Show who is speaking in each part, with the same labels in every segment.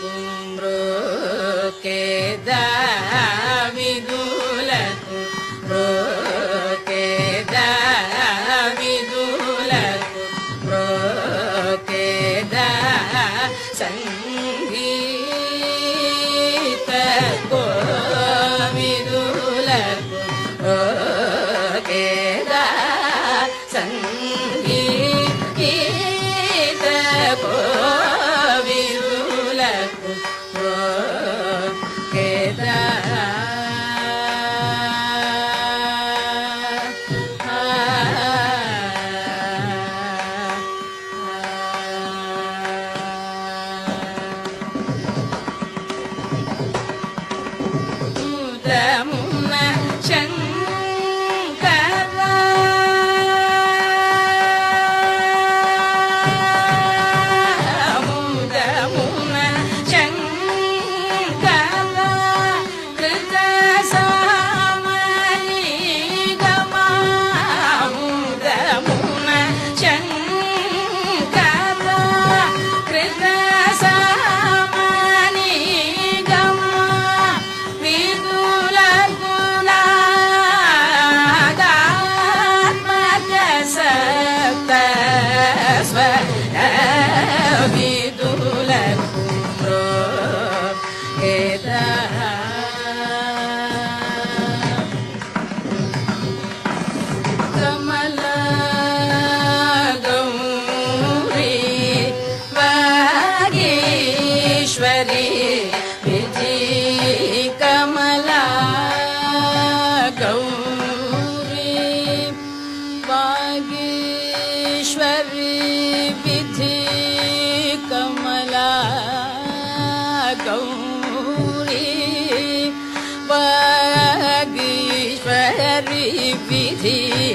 Speaker 1: kumrukin ईश्वरी विधि कमला कौरी पीश्वरी विधि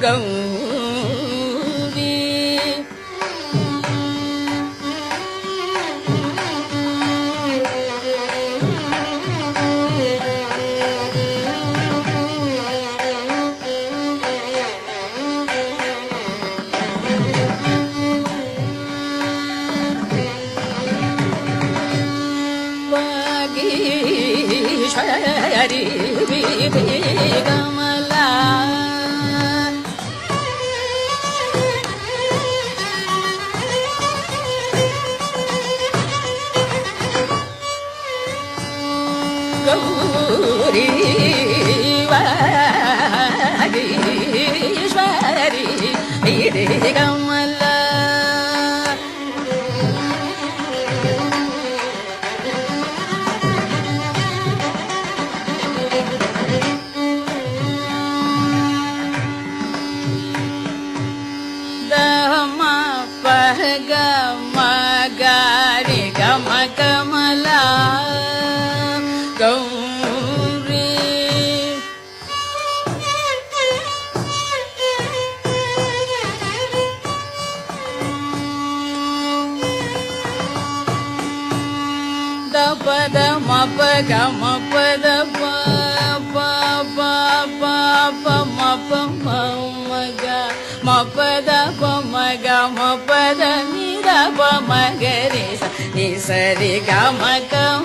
Speaker 1: gần đi Hãy subscribe ग मे गम कमला गौरी द ग ಸರಿ ಗಮ ಗಮ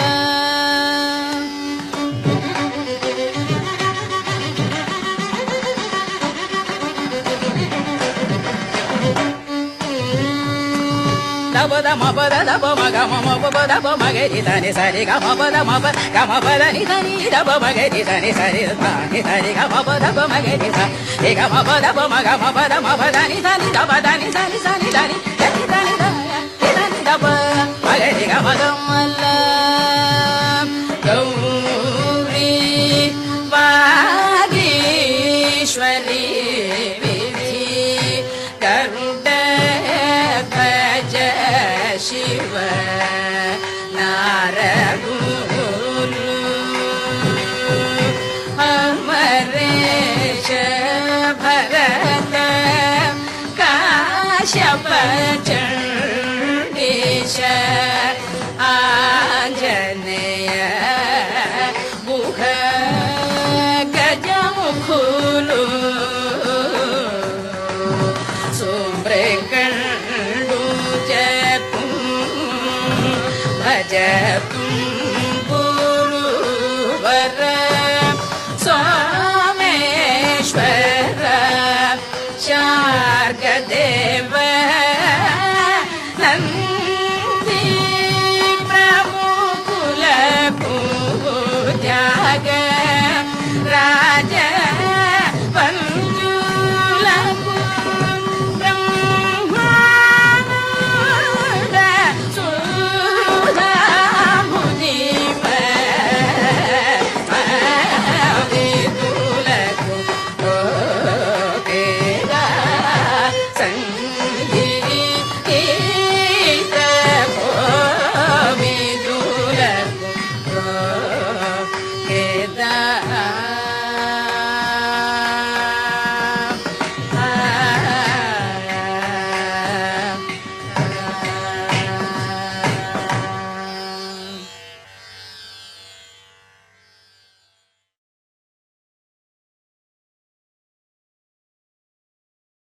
Speaker 1: మపద దప మగ మమ దప మగరి దని సరి గ మపద మప గ మపద ని దని దప మగరి సని సరి దని సరి గ మప దప మగరి స ఏ గ మప దప మగ మప ద మప దని దని దప దని దని సని దని దని దని దని దప మగరి గ మగ మల్ల 气味。जप